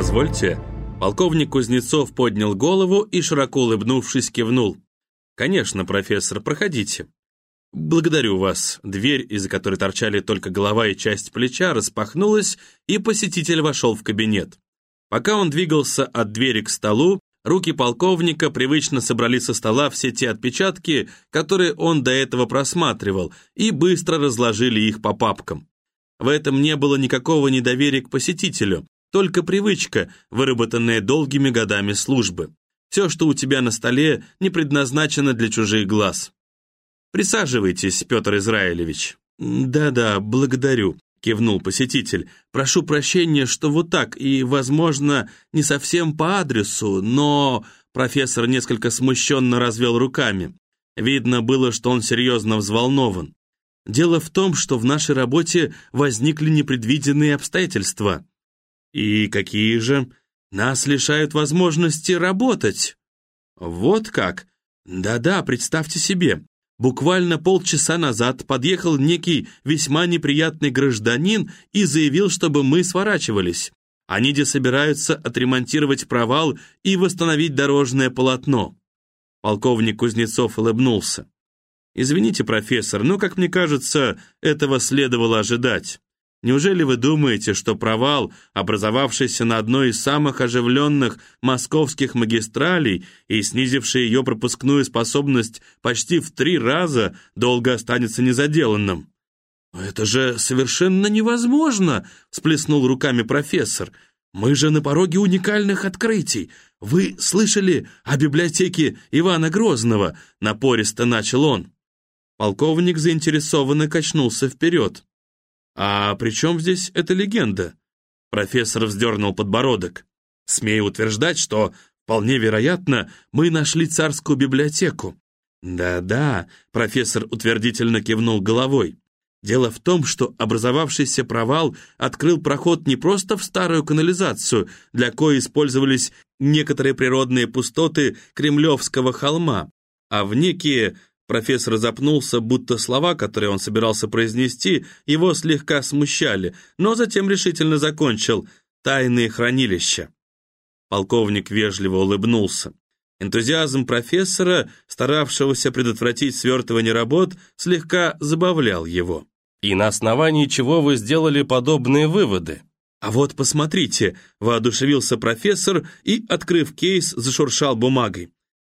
позвольте?» Полковник Кузнецов поднял голову и, широко улыбнувшись, кивнул. «Конечно, профессор, проходите». «Благодарю вас». Дверь, из-за которой торчали только голова и часть плеча, распахнулась, и посетитель вошел в кабинет. Пока он двигался от двери к столу, руки полковника привычно собрали со стола все те отпечатки, которые он до этого просматривал, и быстро разложили их по папкам. В этом не было никакого недоверия к посетителю, только привычка, выработанная долгими годами службы. Все, что у тебя на столе, не предназначено для чужих глаз. «Присаживайтесь, Петр Израилевич». «Да-да, благодарю», — кивнул посетитель. «Прошу прощения, что вот так, и, возможно, не совсем по адресу, но...» Профессор несколько смущенно развел руками. Видно было, что он серьезно взволнован. «Дело в том, что в нашей работе возникли непредвиденные обстоятельства». «И какие же?» «Нас лишают возможности работать». «Вот как?» «Да-да, представьте себе, Буквально полчаса назад подъехал некий весьма неприятный гражданин и заявил, чтобы мы сворачивались. Они где собираются отремонтировать провал и восстановить дорожное полотно. Полковник Кузнецов улыбнулся. «Извините, профессор, но, как мне кажется, этого следовало ожидать. Неужели вы думаете, что провал, образовавшийся на одной из самых оживленных московских магистралей и снизивший ее пропускную способность почти в три раза, долго останется незаделанным? «Это же совершенно невозможно!» — всплеснул руками профессор. «Мы же на пороге уникальных открытий. Вы слышали о библиотеке Ивана Грозного?» — напористо начал он. Полковник заинтересованно качнулся вперед. «А при чем здесь эта легенда?» Профессор вздернул подбородок. «Смею утверждать, что, вполне вероятно, мы нашли царскую библиотеку». «Да-да», — профессор утвердительно кивнул головой. Дело в том, что образовавшийся провал открыл проход не просто в старую канализацию, для коей использовались некоторые природные пустоты Кремлевского холма, а в некие Профессор запнулся, будто слова, которые он собирался произнести, его слегка смущали, но затем решительно закончил «тайные хранилища». Полковник вежливо улыбнулся. Энтузиазм профессора, старавшегося предотвратить свертывание работ, слегка забавлял его. «И на основании чего вы сделали подобные выводы?» «А вот посмотрите», — воодушевился профессор и, открыв кейс, зашуршал бумагой.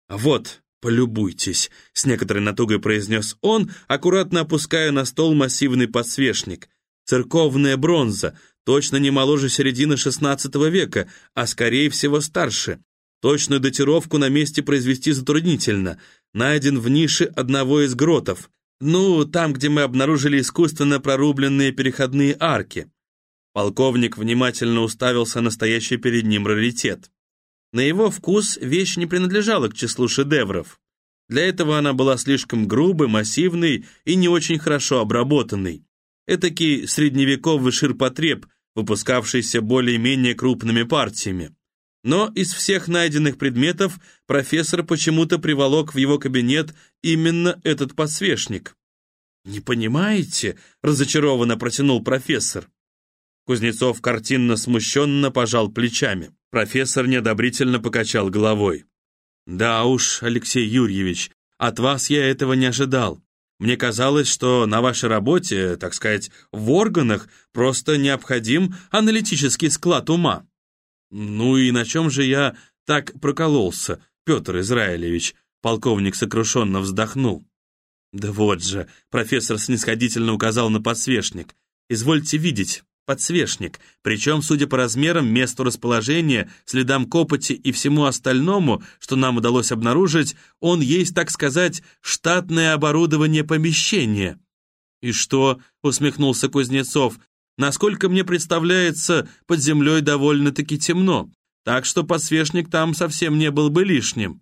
«Вот, «Полюбуйтесь», — с некоторой натугой произнес он, аккуратно опуская на стол массивный подсвечник. «Церковная бронза, точно не моложе середины XVI века, а скорее всего старше. Точную датировку на месте произвести затруднительно. Найден в нише одного из гротов. Ну, там, где мы обнаружили искусственно прорубленные переходные арки». Полковник внимательно уставился на стоящий перед ним раритет. На его вкус вещь не принадлежала к числу шедевров. Для этого она была слишком грубой, массивной и не очень хорошо обработанной. Этакий средневековый ширпотреб, выпускавшийся более-менее крупными партиями. Но из всех найденных предметов профессор почему-то приволок в его кабинет именно этот подсвечник. «Не понимаете?» — разочарованно протянул профессор. Кузнецов картинно смущенно пожал плечами. Профессор неодобрительно покачал головой. «Да уж, Алексей Юрьевич, от вас я этого не ожидал. Мне казалось, что на вашей работе, так сказать, в органах, просто необходим аналитический склад ума». «Ну и на чем же я так прокололся, Петр Израилевич?» Полковник сокрушенно вздохнул. «Да вот же», — профессор снисходительно указал на подсвечник. «Извольте видеть, подсвечник, причем, судя по размерам, месту расположения, следам копоти и всему остальному, что нам удалось обнаружить, он есть, так сказать, штатное оборудование помещения. «И что?» — усмехнулся Кузнецов. «Насколько мне представляется, под землей довольно-таки темно, так что подсвечник там совсем не был бы лишним».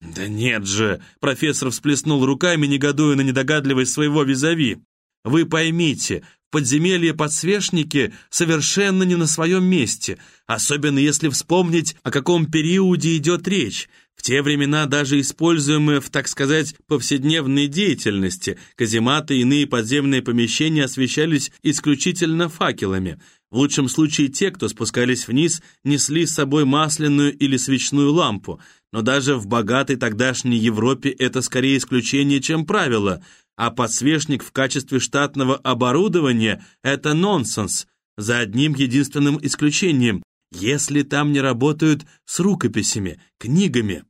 «Да нет же!» — профессор всплеснул руками, негодуя на недогадливость своего визави. «Вы поймите, подземелье подсвечники совершенно не на своем месте, особенно если вспомнить, о каком периоде идет речь. В те времена даже используемые в, так сказать, повседневной деятельности, казематы и иные подземные помещения освещались исключительно факелами, В лучшем случае те, кто спускались вниз, несли с собой масляную или свечную лампу, но даже в богатой тогдашней Европе это скорее исключение, чем правило, а подсвечник в качестве штатного оборудования – это нонсенс, за одним единственным исключением – если там не работают с рукописями, книгами.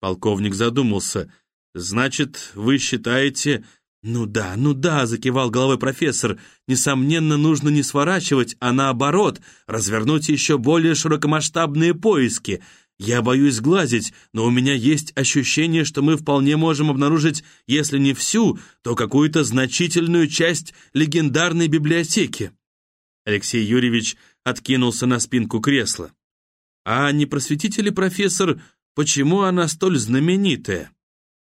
Полковник задумался. «Значит, вы считаете, «Ну да, ну да», — закивал головой профессор, «несомненно, нужно не сворачивать, а наоборот, развернуть еще более широкомасштабные поиски. Я боюсь глазить, но у меня есть ощущение, что мы вполне можем обнаружить, если не всю, то какую-то значительную часть легендарной библиотеки». Алексей Юрьевич откинулся на спинку кресла. «А не просветите ли, профессор, почему она столь знаменитая?»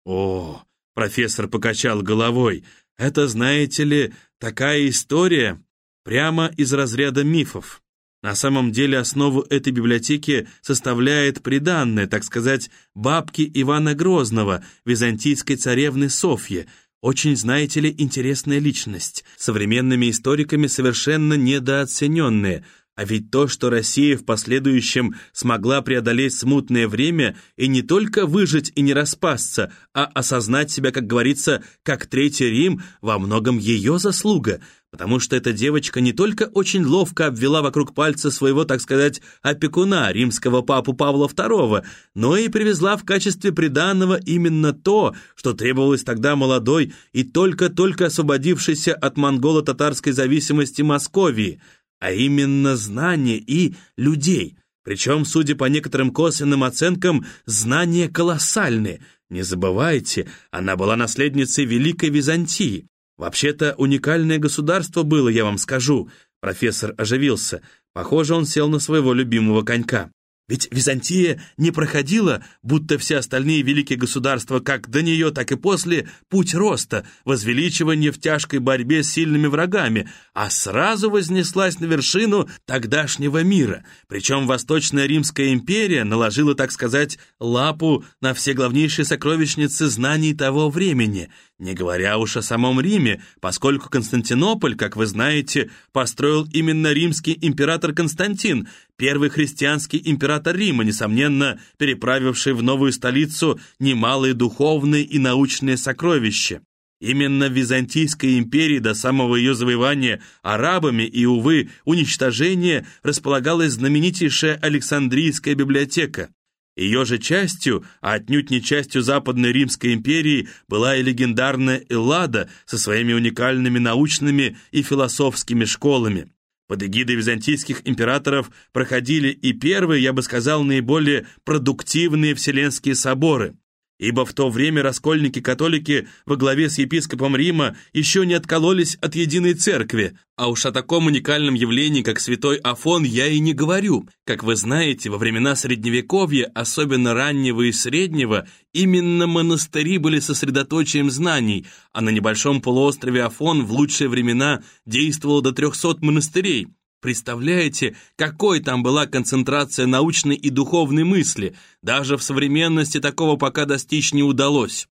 «О, Профессор покачал головой. «Это, знаете ли, такая история прямо из разряда мифов. На самом деле основу этой библиотеки составляет приданное, так сказать, бабки Ивана Грозного, византийской царевны Софьи, очень, знаете ли, интересная личность, современными историками совершенно недооцененная, а ведь то, что Россия в последующем смогла преодолеть смутное время и не только выжить и не распасться, а осознать себя, как говорится, как Третий Рим, во многом ее заслуга, потому что эта девочка не только очень ловко обвела вокруг пальца своего, так сказать, опекуна, римского папу Павла II, но и привезла в качестве приданного именно то, что требовалось тогда молодой и только-только освободившейся от монголо-татарской зависимости Московии – а именно знания и людей. Причем, судя по некоторым косвенным оценкам, знания колоссальные. Не забывайте, она была наследницей Великой Византии. Вообще-то уникальное государство было, я вам скажу. Профессор оживился. Похоже, он сел на своего любимого конька. Ведь Византия не проходила, будто все остальные великие государства, как до нее, так и после, путь роста, возвеличивания в тяжкой борьбе с сильными врагами, а сразу вознеслась на вершину тогдашнего мира. Причем Восточная Римская империя наложила, так сказать, лапу на все главнейшие сокровищницы знаний того времени – не говоря уж о самом Риме, поскольку Константинополь, как вы знаете, построил именно римский император Константин, первый христианский император Рима, несомненно, переправивший в новую столицу немалые духовные и научные сокровища. Именно в Византийской империи до самого ее завоевания арабами и, увы, уничтожения располагалась знаменитейшая Александрийская библиотека. Ее же частью, а отнюдь не частью Западной Римской империи, была и легендарная Эллада со своими уникальными научными и философскими школами. Под эгидой византийских императоров проходили и первые, я бы сказал, наиболее продуктивные вселенские соборы – ибо в то время раскольники-католики во главе с епископом Рима еще не откололись от единой церкви, а уж о таком уникальном явлении, как святой Афон, я и не говорю. Как вы знаете, во времена Средневековья, особенно раннего и среднего, именно монастыри были сосредоточием знаний, а на небольшом полуострове Афон в лучшие времена действовало до 300 монастырей. Представляете, какой там была концентрация научной и духовной мысли? Даже в современности такого пока достичь не удалось.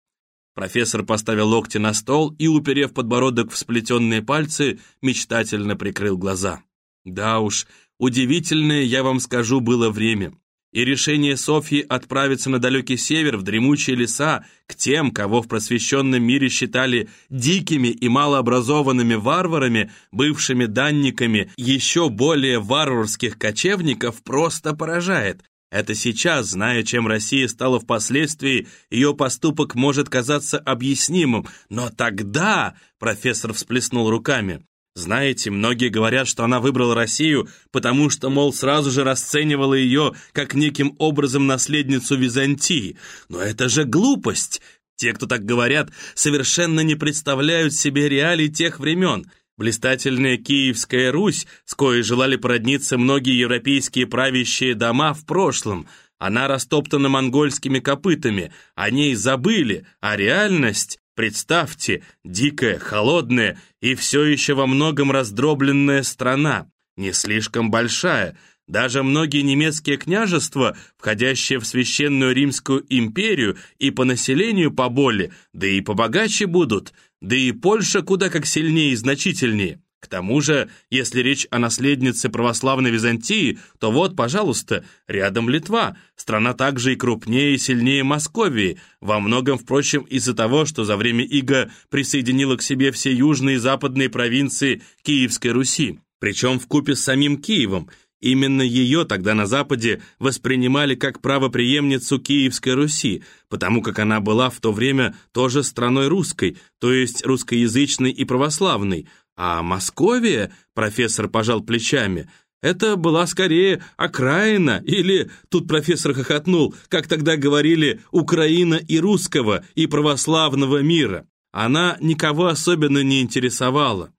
Профессор поставил локти на стол и, уперев подбородок в сплетенные пальцы, мечтательно прикрыл глаза. Да уж, удивительное, я вам скажу, было время и решение Софьи отправиться на далекий север, в дремучие леса, к тем, кого в просвещенном мире считали дикими и малообразованными варварами, бывшими данниками еще более варварских кочевников, просто поражает. Это сейчас, зная, чем Россия стала впоследствии, ее поступок может казаться объяснимым, но тогда, профессор всплеснул руками, знаете, многие говорят, что она выбрала Россию, потому что, мол, сразу же расценивала ее как неким образом наследницу Византии. Но это же глупость! Те, кто так говорят, совершенно не представляют себе реалий тех времен. Блистательная Киевская Русь, с коей желали породниться многие европейские правящие дома в прошлом, она растоптана монгольскими копытами, о ней забыли, а реальность Представьте, дикая, холодная и все еще во многом раздробленная страна, не слишком большая, даже многие немецкие княжества, входящие в Священную Римскую империю и по населению поболее, да и побогаче будут, да и Польша куда как сильнее и значительнее. К тому же, если речь о наследнице православной Византии, то вот, пожалуйста, рядом Литва, страна также и крупнее и сильнее Московии, во многом, впрочем, из-за того, что за время Иго присоединила к себе все южные и западные провинции Киевской Руси, причем в купе с самим Киевом, Именно ее тогда на Западе воспринимали как правопреемницу Киевской Руси, потому как она была в то время тоже страной русской, то есть русскоязычной и православной, а Московия, профессор пожал плечами, это была скорее окраина, или, тут профессор хохотнул, как тогда говорили, Украина и русского, и православного мира. Она никого особенно не интересовала.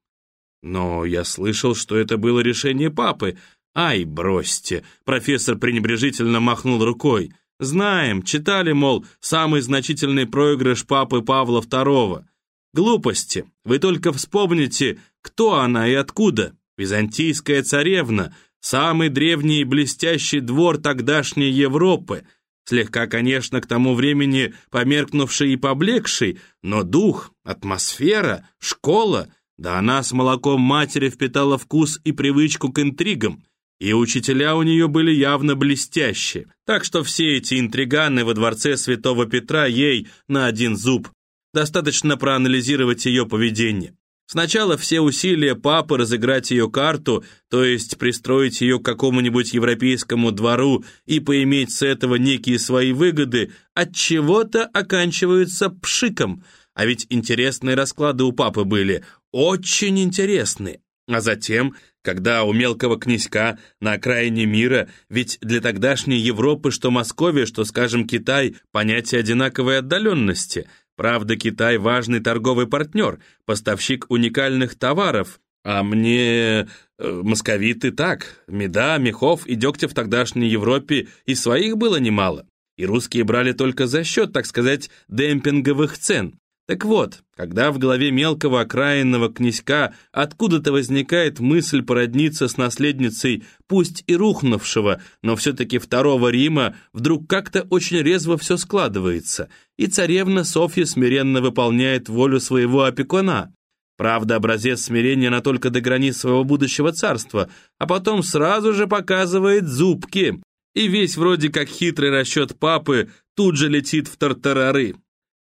Но я слышал, что это было решение папы, «Ай, бросьте!» — профессор пренебрежительно махнул рукой. «Знаем, читали, мол, самый значительный проигрыш папы Павла II. Глупости. Вы только вспомните, кто она и откуда. Византийская царевна, самый древний и блестящий двор тогдашней Европы. Слегка, конечно, к тому времени померкнувший и поблекший, но дух, атмосфера, школа, да она с молоком матери впитала вкус и привычку к интригам» и учителя у нее были явно блестящие, так что все эти интриганы во дворце Святого Петра ей на один зуб. Достаточно проанализировать ее поведение. Сначала все усилия папы разыграть ее карту, то есть пристроить ее к какому-нибудь европейскому двору и поиметь с этого некие свои выгоды, от чего-то оканчиваются пшиком. А ведь интересные расклады у папы были, очень интересные. А затем когда у мелкого князька на окраине мира, ведь для тогдашней Европы, что Московия, что, скажем, Китай, понятие одинаковой отдаленности. Правда, Китай важный торговый партнер, поставщик уникальных товаров, а мне... Э, московиты так, меда, мехов и дегтя в тогдашней Европе и своих было немало. И русские брали только за счет, так сказать, демпинговых цен. Так вот, когда в голове мелкого окраинного князька откуда-то возникает мысль породниться с наследницей, пусть и рухнувшего, но все-таки второго Рима, вдруг как-то очень резво все складывается, и царевна Софья смиренно выполняет волю своего опекуна. Правда, образец смирения она только до границ своего будущего царства, а потом сразу же показывает зубки. И весь вроде как хитрый расчет папы тут же летит в тартарары.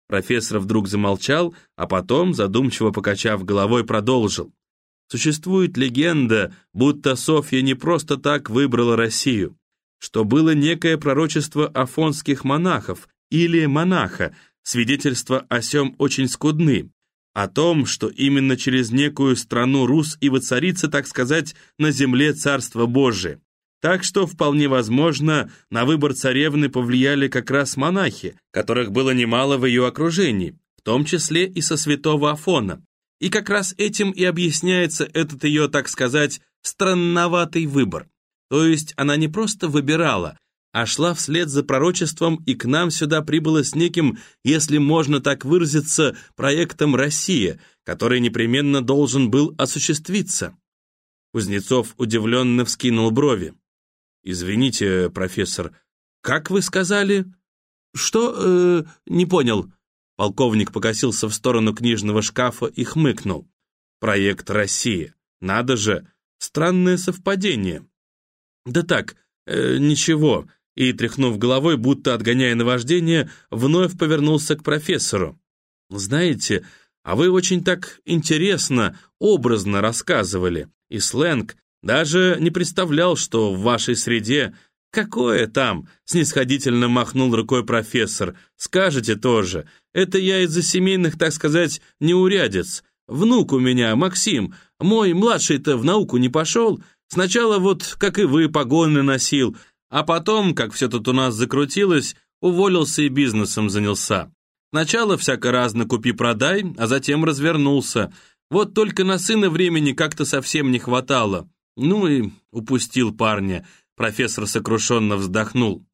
Профессор вдруг замолчал, а потом, задумчиво покачав головой, продолжил. Существует легенда, будто Софья не просто так выбрала Россию, что было некое пророчество афонских монахов или монаха, свидетельства о сем очень скудны, о том, что именно через некую страну Рус и воцарится, так сказать, на земле Царство Божие. Так что, вполне возможно, на выбор царевны повлияли как раз монахи, которых было немало в ее окружении, в том числе и со святого Афона. И как раз этим и объясняется этот ее, так сказать, странноватый выбор. То есть она не просто выбирала, а шла вслед за пророчеством и к нам сюда прибыла с неким, если можно так выразиться, проектом «Россия», который непременно должен был осуществиться. Кузнецов удивленно вскинул брови. «Извините, профессор, как вы сказали?» «Что? Э, не понял». Полковник покосился в сторону книжного шкафа и хмыкнул. «Проект «Россия». Надо же, странное совпадение». «Да так, э, ничего», и, тряхнув головой, будто отгоняя наваждение, вновь повернулся к профессору. «Знаете, а вы очень так интересно, образно рассказывали, и сленг, даже не представлял, что в вашей среде... Какое там? Снисходительно махнул рукой профессор. Скажете тоже. Это я из-за семейных, так сказать, неурядиц. Внук у меня, Максим. Мой младший-то в науку не пошел. Сначала вот, как и вы, погоны носил. А потом, как все тут у нас закрутилось, уволился и бизнесом занялся. Сначала всяко разно купи-продай, а затем развернулся. Вот только на сына времени как-то совсем не хватало. Ну и упустил парня. Профессор сокрушенно вздохнул.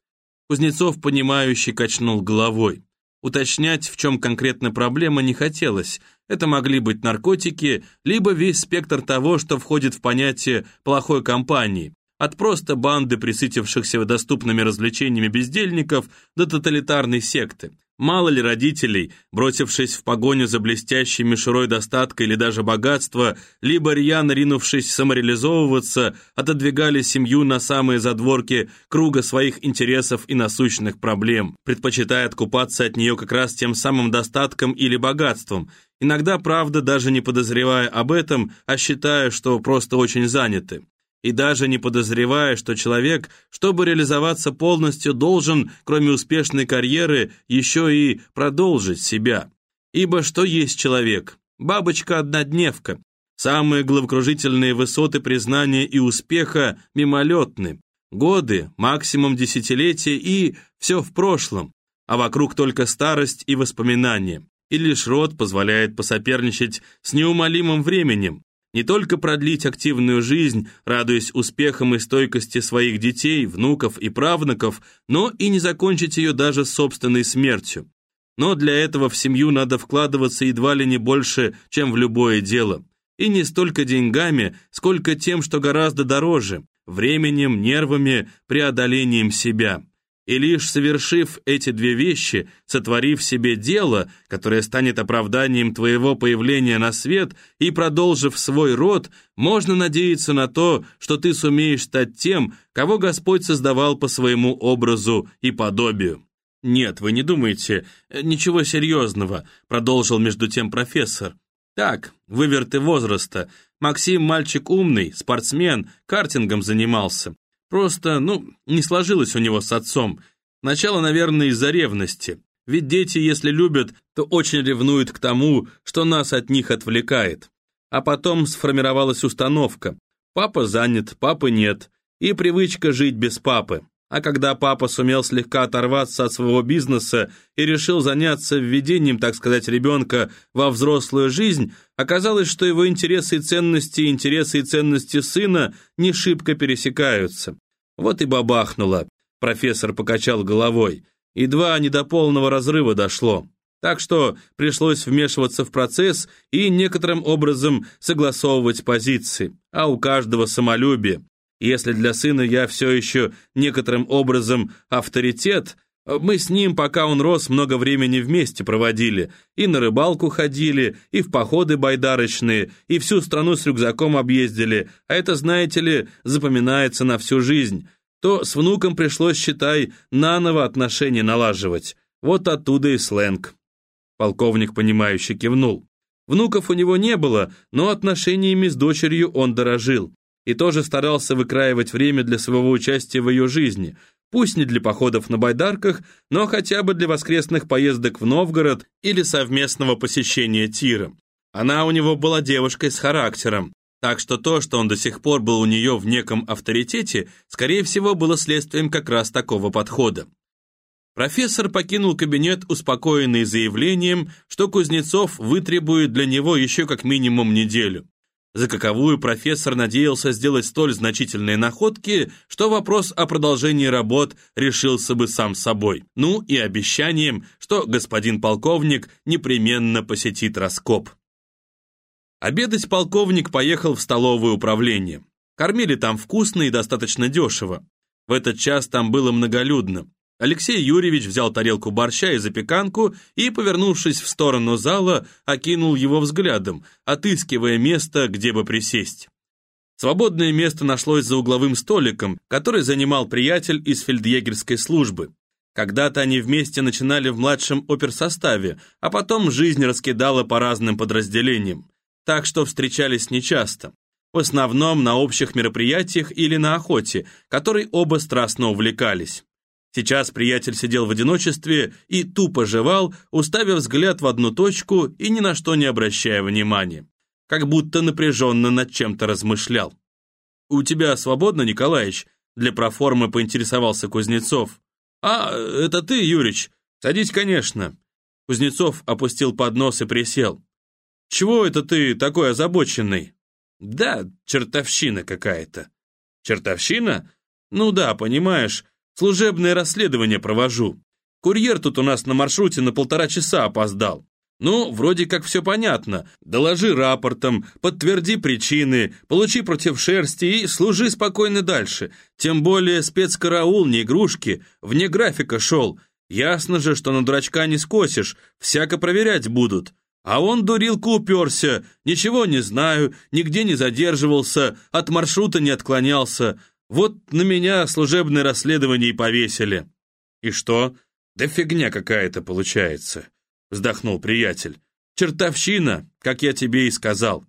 Кузнецов, понимающе качнул головой. Уточнять, в чем конкретно проблема, не хотелось. Это могли быть наркотики, либо весь спектр того, что входит в понятие «плохой компании», от просто банды, присытившихся доступными развлечениями бездельников, до тоталитарной секты. Мало ли родителей, бросившись в погоню за блестящей мишурой достатка или даже богатства, либо рьяно ринувшись самореализовываться, отодвигали семью на самые задворки круга своих интересов и насущных проблем, предпочитая откупаться от нее как раз тем самым достатком или богатством, иногда, правда, даже не подозревая об этом, а считая, что просто очень заняты и даже не подозревая, что человек, чтобы реализоваться полностью, должен, кроме успешной карьеры, еще и продолжить себя. Ибо что есть человек? Бабочка-однодневка. Самые головокружительные высоты признания и успеха мимолетны. Годы, максимум десятилетия и все в прошлом, а вокруг только старость и воспоминания. И лишь род позволяет посоперничать с неумолимым временем, не только продлить активную жизнь, радуясь успехам и стойкости своих детей, внуков и правнуков, но и не закончить ее даже собственной смертью. Но для этого в семью надо вкладываться едва ли не больше, чем в любое дело. И не столько деньгами, сколько тем, что гораздо дороже – временем, нервами, преодолением себя. И лишь совершив эти две вещи, сотворив себе дело, которое станет оправданием твоего появления на свет, и продолжив свой род, можно надеяться на то, что ты сумеешь стать тем, кого Господь создавал по своему образу и подобию. «Нет, вы не думаете, ничего серьезного», продолжил между тем профессор. «Так, выверты возраста. Максим мальчик умный, спортсмен, картингом занимался. Просто, ну, не сложилось у него с отцом. Начало, наверное, из-за ревности. Ведь дети, если любят, то очень ревнуют к тому, что нас от них отвлекает. А потом сформировалась установка. Папа занят, папы нет. И привычка жить без папы. А когда папа сумел слегка оторваться от своего бизнеса и решил заняться введением, так сказать, ребенка во взрослую жизнь, оказалось, что его интересы и ценности, интересы и ценности сына не шибко пересекаются. Вот и бабахнуло. Профессор покачал головой. Едва не до полного разрыва дошло. Так что пришлось вмешиваться в процесс и некоторым образом согласовывать позиции. А у каждого самолюбие. Если для сына я все еще некоторым образом авторитет, мы с ним, пока он рос, много времени вместе проводили. И на рыбалку ходили, и в походы байдарочные, и всю страну с рюкзаком объездили. А это, знаете ли, запоминается на всю жизнь. То с внуком пришлось, считай, наново отношения налаживать. Вот оттуда и сленг. Полковник, понимающе кивнул. Внуков у него не было, но отношениями с дочерью он дорожил и тоже старался выкраивать время для своего участия в ее жизни, пусть не для походов на байдарках, но хотя бы для воскресных поездок в Новгород или совместного посещения тира. Она у него была девушкой с характером, так что то, что он до сих пор был у нее в неком авторитете, скорее всего, было следствием как раз такого подхода. Профессор покинул кабинет, успокоенный заявлением, что Кузнецов вытребует для него еще как минимум неделю за каковую профессор надеялся сделать столь значительные находки, что вопрос о продолжении работ решился бы сам собой. Ну и обещанием, что господин полковник непременно посетит раскоп. Обедать полковник поехал в столовое управление. Кормили там вкусно и достаточно дешево. В этот час там было многолюдно. Алексей Юрьевич взял тарелку борща и запеканку и, повернувшись в сторону зала, окинул его взглядом, отыскивая место, где бы присесть. Свободное место нашлось за угловым столиком, который занимал приятель из фельдъегерской службы. Когда-то они вместе начинали в младшем оперсоставе, а потом жизнь раскидала по разным подразделениям. Так что встречались нечасто. В основном на общих мероприятиях или на охоте, которой оба страстно увлекались. Сейчас приятель сидел в одиночестве и тупо жевал, уставив взгляд в одну точку и ни на что не обращая внимания, как будто напряженно над чем-то размышлял. «У тебя свободно, Николаевич?» Для проформы поинтересовался Кузнецов. «А, это ты, Юрич? Садись, конечно». Кузнецов опустил поднос и присел. «Чего это ты такой озабоченный?» «Да, чертовщина какая-то». «Чертовщина? Ну да, понимаешь, Служебное расследование провожу. Курьер тут у нас на маршруте на полтора часа опоздал. Ну, вроде как все понятно. Доложи рапортом, подтверди причины, получи против шерсти и служи спокойно дальше. Тем более спецкараул, не игрушки, вне графика шел. Ясно же, что на дурачка не скосишь, всяко проверять будут. А он, дурилка, уперся, ничего не знаю, нигде не задерживался, от маршрута не отклонялся. Вот на меня служебное расследование и повесили. И что? Да фигня какая-то получается, вздохнул приятель. Чертовщина, как я тебе и сказал.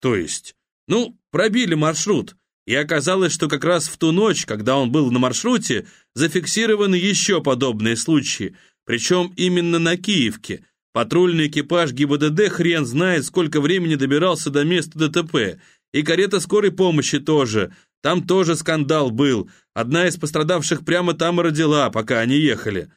То есть, ну, пробили маршрут, и оказалось, что как раз в ту ночь, когда он был на маршруте, зафиксированы еще подобные случаи, причем именно на Киевке. Патрульный экипаж ГИБДД хрен знает, сколько времени добирался до места ДТП. И карета скорой помощи тоже. Там тоже скандал был. Одна из пострадавших прямо там и родила, пока они ехали.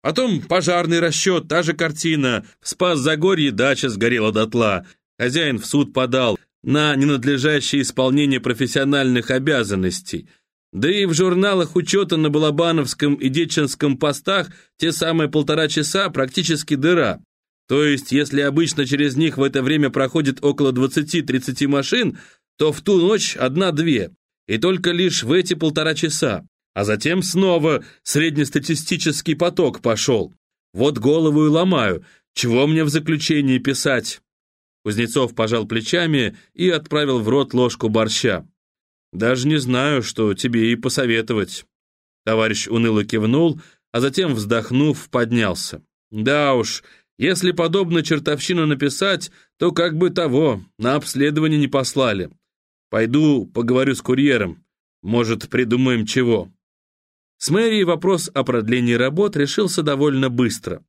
Потом пожарный расчет, та же картина. Спас Загорье, дача сгорела дотла. Хозяин в суд подал на ненадлежащее исполнение профессиональных обязанностей. Да и в журналах учета на Балабановском и Деченском постах те самые полтора часа практически дыра. То есть, если обычно через них в это время проходит около 20-30 машин, то в ту ночь одна-две, и только лишь в эти полтора часа. А затем снова среднестатистический поток пошел. Вот голову и ломаю, чего мне в заключении писать? Кузнецов пожал плечами и отправил в рот ложку борща. «Даже не знаю, что тебе и посоветовать». Товарищ уныло кивнул, а затем, вздохнув, поднялся. «Да уж, если подобно чертовщину написать, то как бы того, на обследование не послали. Пойду поговорю с курьером, может, придумаем чего». С мэрией вопрос о продлении работ решился довольно быстро.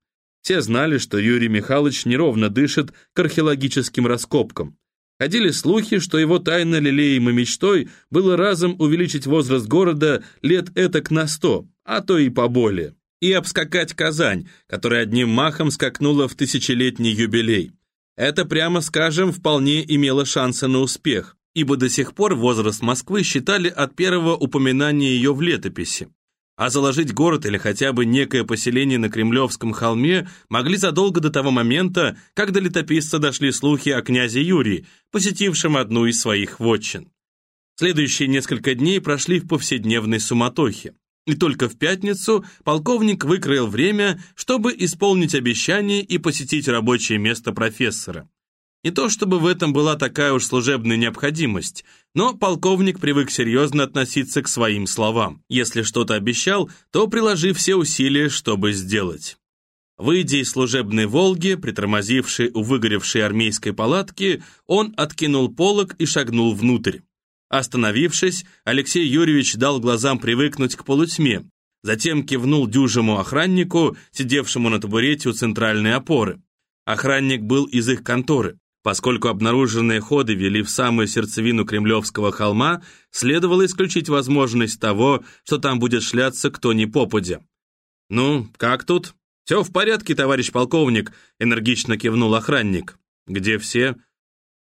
Все знали, что Юрий Михайлович неровно дышит к археологическим раскопкам. Ходили слухи, что его тайно лелеемой мечтой было разом увеличить возраст города лет этак на сто, а то и поболее, и обскакать Казань, которая одним махом скакнула в тысячелетний юбилей. Это, прямо скажем, вполне имело шансы на успех, ибо до сих пор возраст Москвы считали от первого упоминания ее в летописи а заложить город или хотя бы некое поселение на Кремлевском холме могли задолго до того момента, как до летописца дошли слухи о князе Юрии, посетившем одну из своих вотчин. Следующие несколько дней прошли в повседневной суматохе. И только в пятницу полковник выкроил время, чтобы исполнить обещание и посетить рабочее место профессора. Не то чтобы в этом была такая уж служебная необходимость, но полковник привык серьезно относиться к своим словам. Если что-то обещал, то приложи все усилия, чтобы сделать. Выйдя из служебной «Волги», притормозившей у выгоревшей армейской палатки, он откинул полог и шагнул внутрь. Остановившись, Алексей Юрьевич дал глазам привыкнуть к полутьме, затем кивнул дюжему охраннику, сидевшему на табурете у центральной опоры. Охранник был из их конторы. Поскольку обнаруженные ходы вели в самую сердцевину Кремлевского холма, следовало исключить возможность того, что там будет шляться кто ни попадя. «Ну, как тут?» «Все в порядке, товарищ полковник», — энергично кивнул охранник. «Где все?»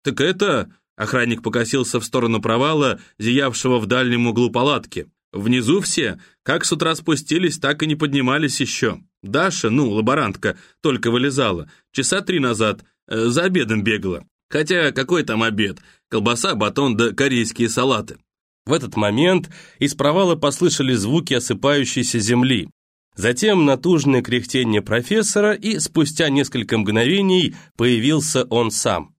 «Так это...» — охранник покосился в сторону провала, зиявшего в дальнем углу палатки. «Внизу все, как с утра спустились, так и не поднимались еще. Даша, ну, лаборантка, только вылезала. Часа три назад, за обедом бегала. Хотя какой там обед? Колбаса, батон да корейские салаты. В этот момент из провала послышали звуки осыпающейся земли. Затем натужное кряхтение профессора, и спустя несколько мгновений появился он сам.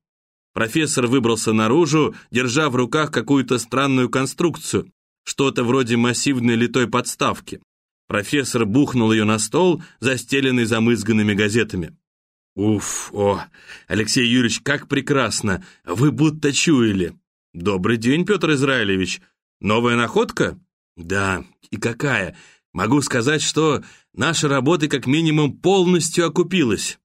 Профессор выбрался наружу, держа в руках какую-то странную конструкцию, что-то вроде массивной литой подставки. Профессор бухнул ее на стол, застеленный замызганными газетами. Уф, о, Алексей Юрьевич, как прекрасно, вы будто чуяли. Добрый день, Петр Израилевич. Новая находка? Да, и какая? Могу сказать, что наша работа как минимум полностью окупилась.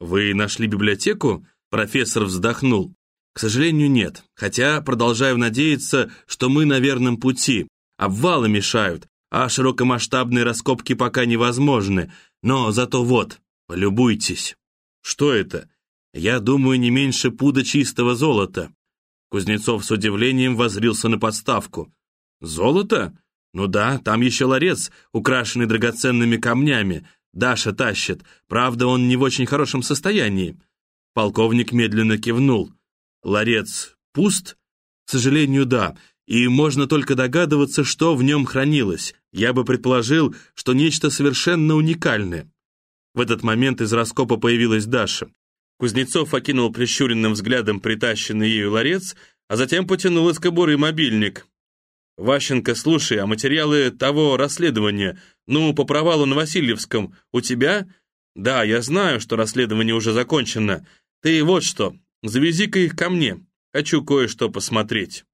Вы нашли библиотеку? Профессор вздохнул. К сожалению, нет, хотя продолжаю надеяться, что мы на верном пути. Обвалы мешают, а широкомасштабные раскопки пока невозможны, но зато вот, полюбуйтесь. Что это? Я думаю, не меньше пуда чистого золота. Кузнецов с удивлением возрился на подставку. Золото? Ну да, там еще ларец, украшенный драгоценными камнями. Даша тащит. Правда, он не в очень хорошем состоянии. Полковник медленно кивнул. Ларец пуст? К сожалению, да. И можно только догадываться, что в нем хранилось. Я бы предположил, что нечто совершенно уникальное. В этот момент из раскопа появилась Даша. Кузнецов окинул прищуренным взглядом притащенный ею ларец, а затем потянул из кобуры мобильник. «Ващенко, слушай, а материалы того расследования, ну, по провалу на Васильевском, у тебя?» «Да, я знаю, что расследование уже закончено. Ты вот что, завези-ка их ко мне. Хочу кое-что посмотреть».